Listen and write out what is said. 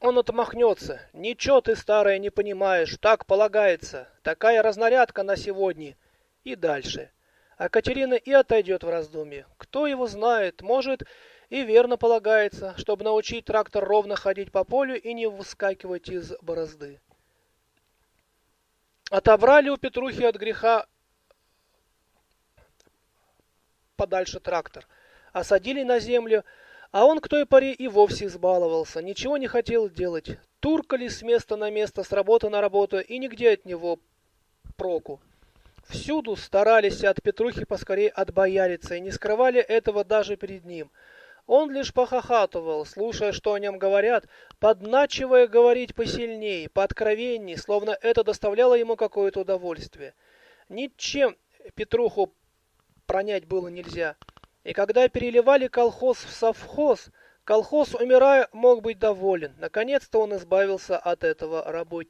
Он отмахнется. «Ничего ты, старая, не понимаешь, так полагается. Такая разнарядка на сегодня». И дальше. А Катерина и отойдет в раздумье. Кто его знает, может, и верно полагается, чтобы научить трактор ровно ходить по полю и не выскакивать из борозды. Отобрали у Петрухи от греха подальше трактор, осадили на землю, а он к той поре и вовсе избаловался, ничего не хотел делать. Туркали с места на место, с работы на работу, и нигде от него проку. Всюду старались от Петрухи поскорее отбояриться, и не скрывали этого даже перед ним. Он лишь похохатывал, слушая, что о нем говорят, подначивая говорить посильнее, пооткровенней, словно это доставляло ему какое-то удовольствие. Ничем Петруху пронять было нельзя. И когда переливали колхоз в совхоз, колхоз, умирая, мог быть доволен. Наконец-то он избавился от этого работника.